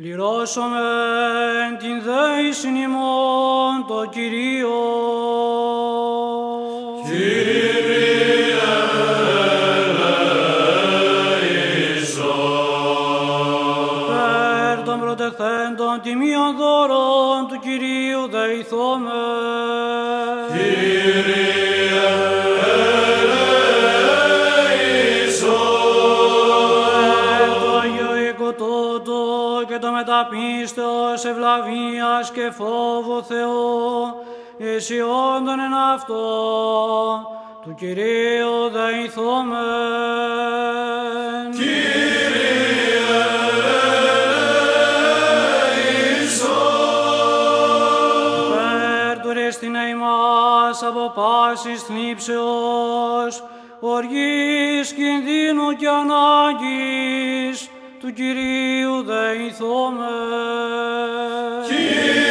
Πληρώσαμε την δέησιν ημών το Κυρίο. Περ των προτεχθέντων τιμίων δώρων του Κυρίου δεηθώμε. Και το μεταπίστεως ευλαβίας και φόβο Θεού ισιόντων εν αυτό του Κυρίου δεηθώμεν. Πέρτουρε στην ημάς από πάσης θλίψεως, οργής κινδύνου και ανάγκης, του Κυρίου δεηθώμεν. Κύριε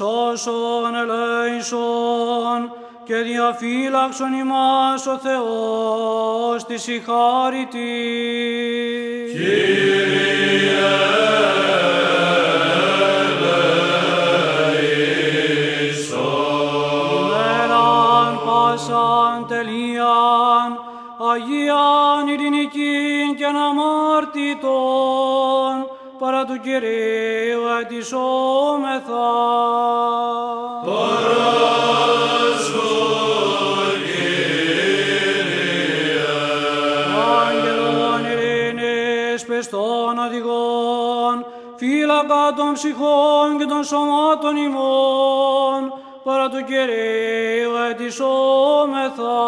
όσων ελέησον και διαφύλαξον ημάς ο Θεός της η χάρη ημέραν Αγίαν ειρηνικήν και αναμάρτητον, παρά του Κυρίου ετισόμεθα. Άγγελον ειρήνης πεστών οδηγών, φύλακα των ψυχών και των σωμάτων ημών, παρά του Κυρίου ετισόμεθα.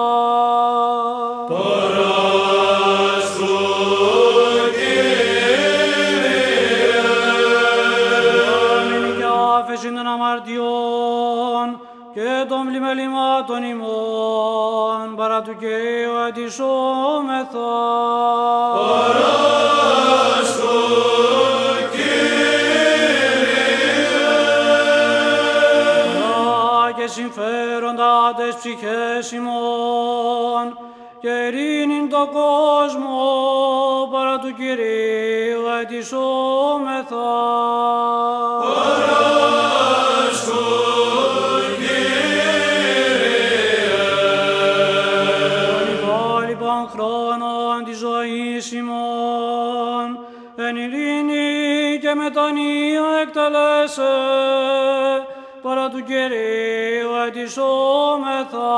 Συμφέροντα τες ψυχές ημών και ειρήνην το κόσμο παρά του Κυρίου ετισόμεθα. Των υπόλοιπων χρόνων της ζωής ημών εν ειρήνη και μετανία εκτελέσε παρά του Κυρίου ετισόμεθα.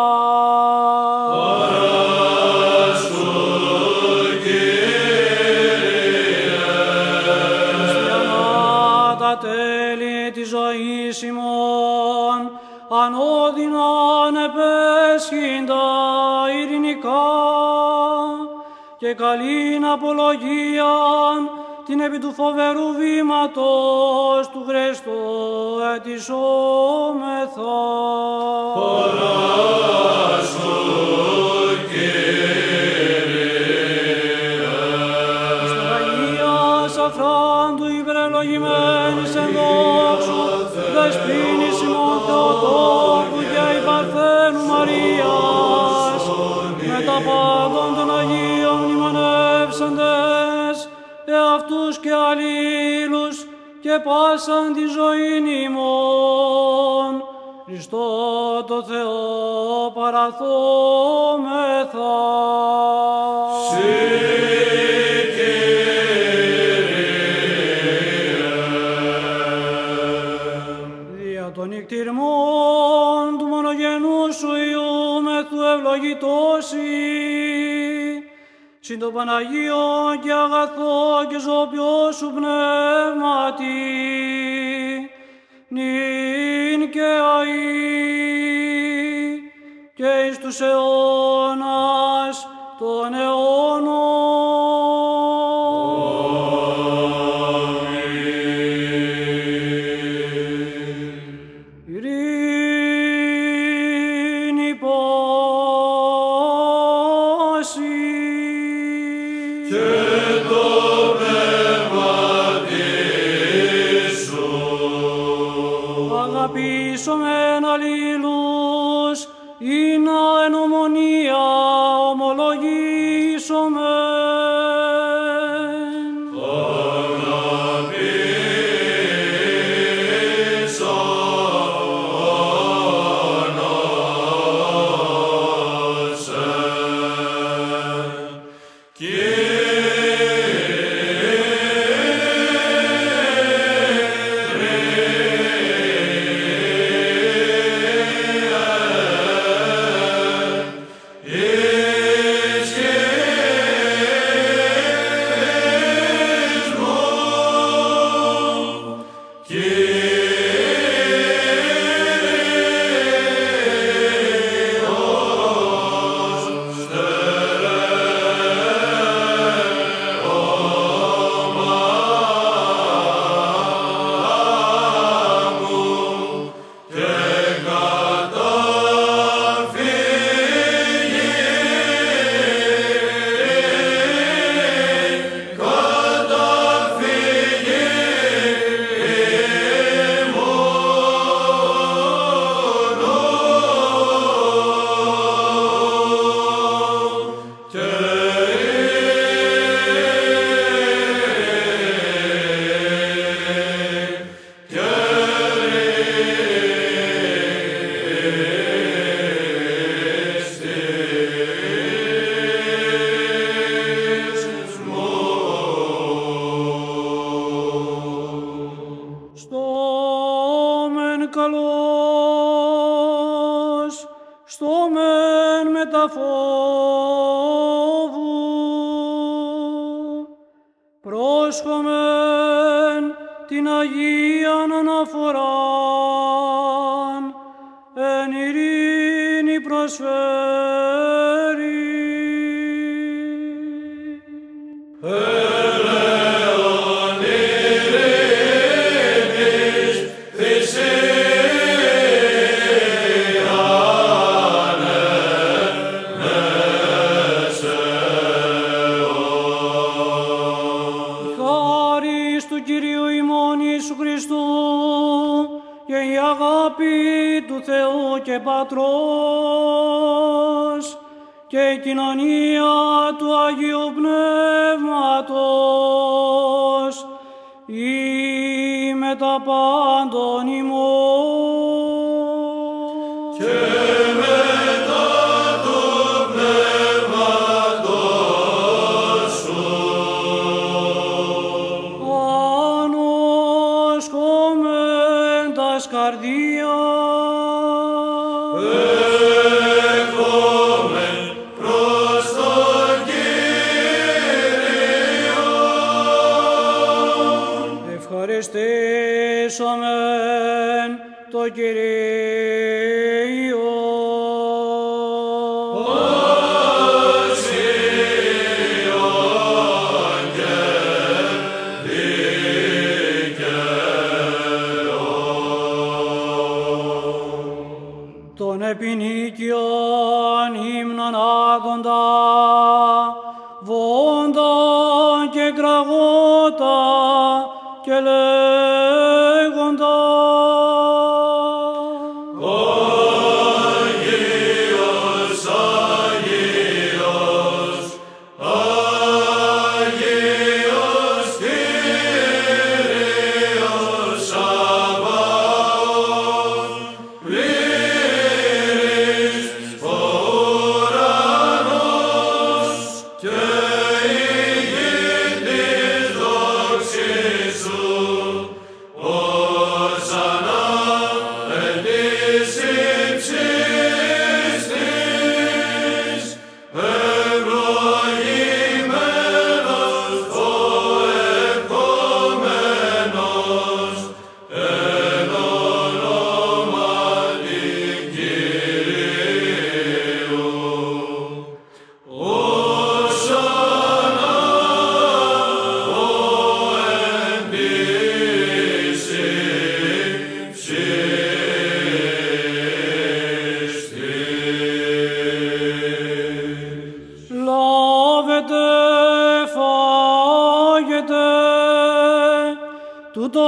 Χριστιανά τα τέλη της ζωής ημών ανώδυναν επέσχυντα ειρηνικά και καλήν απολογίαν την επί του φοβερού βήματος του Χριστού ετισόμεθα. Αγίας αφράντου υπερελογημένης εν δόξου, δεσποίνης ημών Θεοτόκου και και πάσαν τη ζωήν ημών, Χριστό το Θεό παραθόμεθα. Συν το Παναγίο και αγαθό και ζωπιό σου πνεύματι, νυν και αΐ και εις τους αιώνας των αιώνων. στο μεν μεταφόβου, πρόσχομεν την Αγίαν αναφορά. Και η κοινωνία του Αγίου Πνεύματος. Ή με τα πάντων ημών. Ανοσχόμεν τας geri Oh.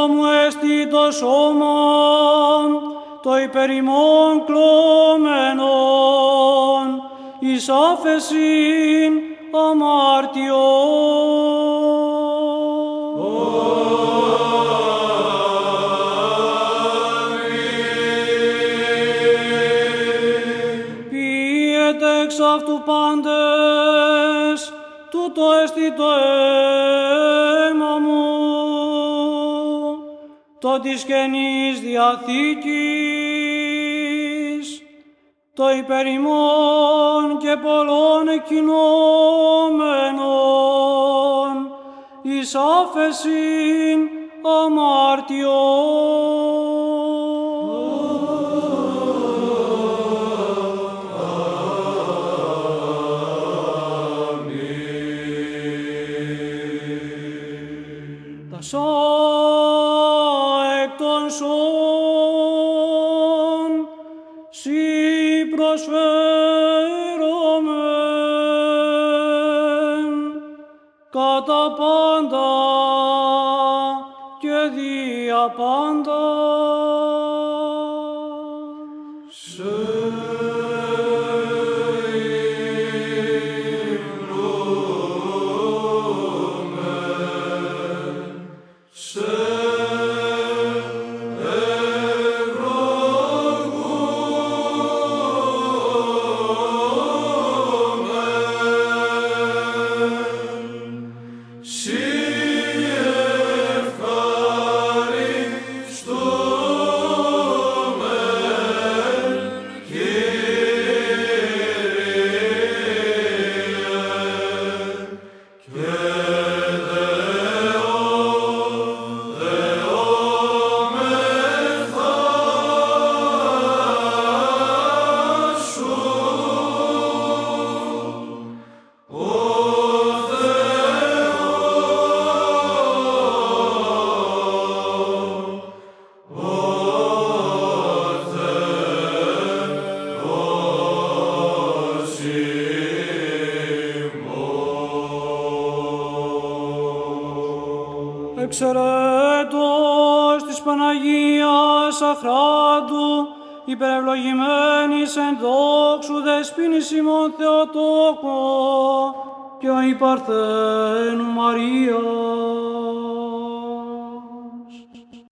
Μου έστι το σώμα, το υπερημών κλωμένον, εις άφεσιν αμαρτιών. Πίετε εξ αυτού πάντες, τούτο έστι το αίμα μου, το της Καινής Διαθήκης, το υπερημών και πολλών εκκοινώμενων, εις άφεσιν αμαρτιών. Κατά πάντα και δια πάντα. Εξαιρέτως της Παναγίας Αχράντου, υπερευλογημένης εν δόξου δεσποίνης ημών Θεοτόκο και η Παρθένου Μαρίας.